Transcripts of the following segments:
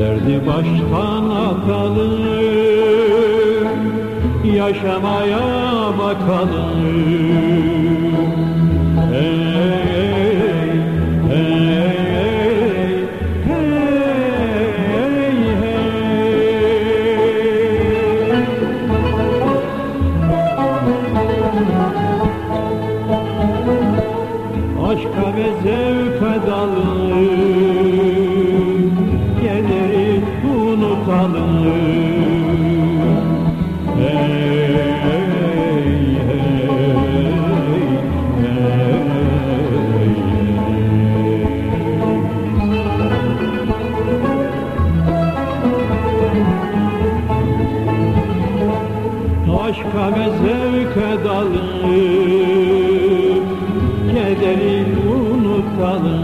Derdi baştan atalım, yaşamaya bakalım. Hey, hey. Ve zevke dalıp Kederi unutalım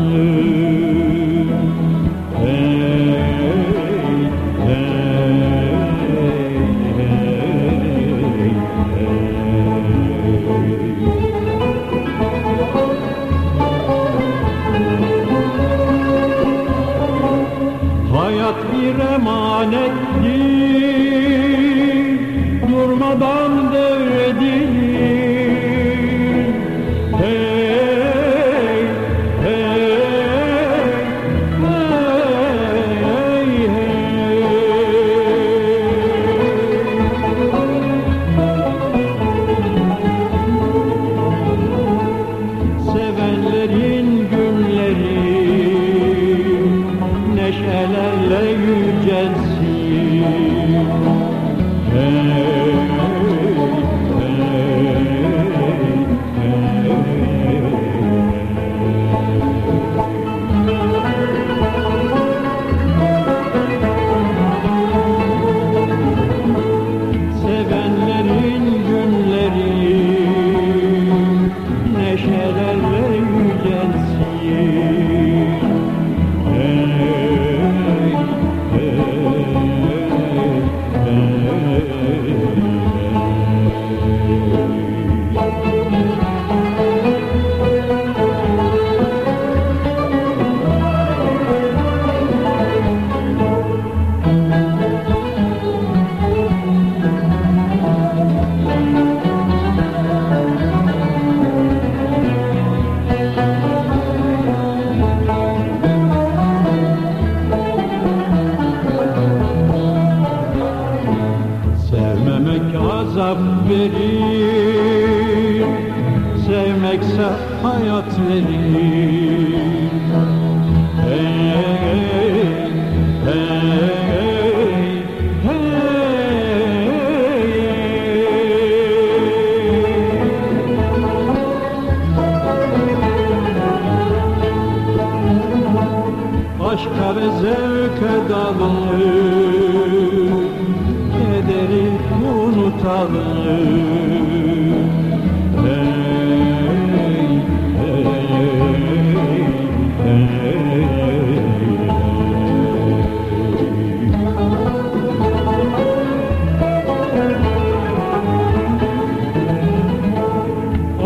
hey, hey. Hayat bir emanettir Durmadan devredilir Hey, Sevmekse hayat verir Hey, hey. Aşka ve zevke dalıp Kederi unutalım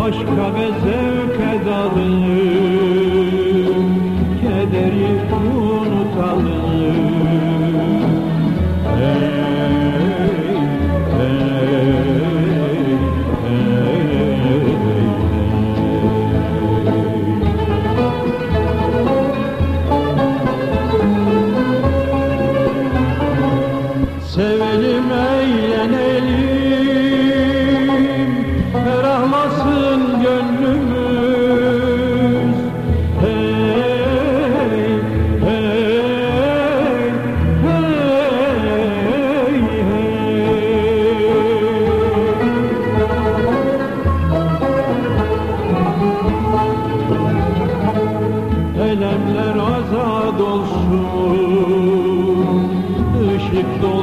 Aşka ve zevke dalıp proyecto